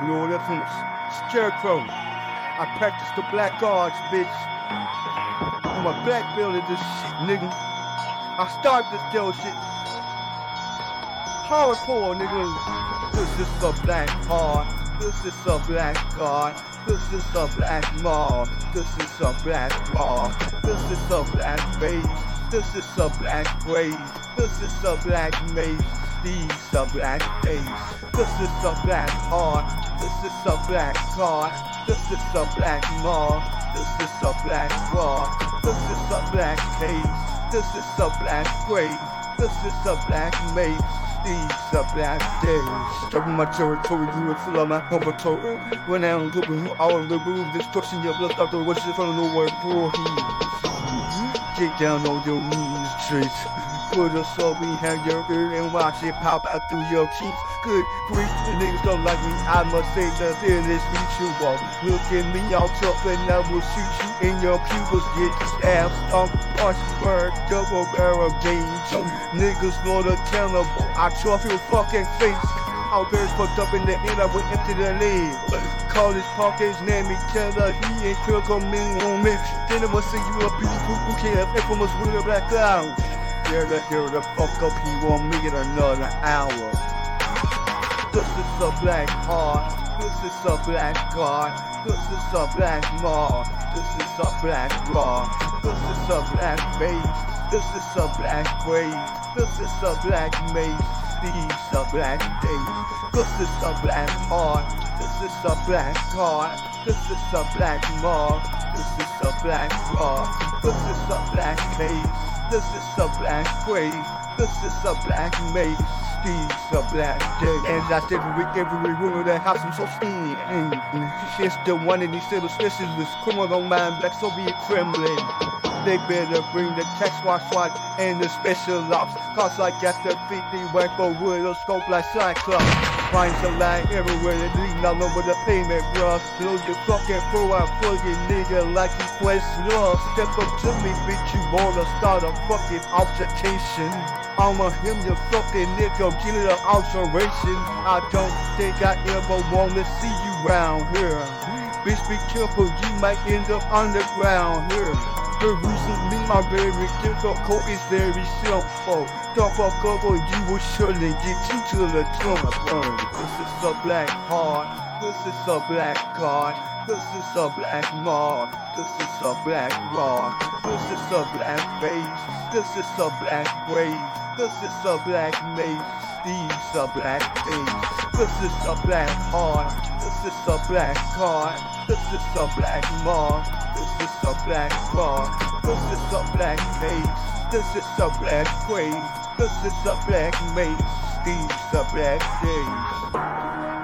You know that from Scarecrow. I practice the black arts, bitch. I'm a black belt at this shit, nigga. I start this tell shit. Hardcore, nigga. This is a black heart. This is a black god. This is a black mall. This is a black bar. This is a black face. This is a black grave. This is a black maze. These are black days. This is a black heart. This is a black card. This is a black mall. This is a black wall. This is a black case. This is a black grave. This is a black maze. These are black days. Talking my territory, you are full of my laboratory. When I'm of the roof, destruction, your blood after it from nowhere, poor Get down on your knees, Trace. Put a soul behind your ear and watch it pop out through your cheeks. Good grief, the niggas don't like me. I must say the fearless mutual. Look at me, all tough and I will shoot you in your pupils. Get stabbed, stomp, punch, bird, double barrel danger. Niggas know the cannibal. I chuff your fucking face. All bears fucked up in the end, I went into the leg. Call his name, he tell her he ain't critical me on me. Then I must say you a beautiful who can't infamous with a black cloud. Here to hear the fuck up, he won't make it another hour. This is a black heart. This is a black god. This is a black mall. This is a black raw. This is a black face. This is a black grave. This is a black maze. These are black days. This is a black heart. This is a black card. This is a black mall. This is a black raw. This is a black cage. This is a black grave. This is a black maze. These are black days. And I said every every room of the house I'm mm-hmm. so seen. She's the one in these spaces with criminal mind, black Soviet Kremlin. They better bring the tax wash watch and the special ops. Cause I got the 50 rifle with a scope like Cyclops. Find some line everywhere, they bleeding all over the pavement, bro. Close your fucking out for you nigga like you quest law. Step up to me, bitch, you wanna start a fucking altercation. I'ma him your fucking nigga, get it alteration. I don't think I ever wanna see you round here. Bitch, be careful, you might end up underground here. Reason me, my very difficult is very simple. Don't fuck you will surely get you to the telephone. This is a black heart. This is a black card. This is a black mall. This is a black rock. This is a black face. This is a black grave. This is a black maze. These are black days. This is a black heart. This is a black card. This is a black mall. This is a black bar. This is a black face. This is a black grave. This is a black maze. These are black days.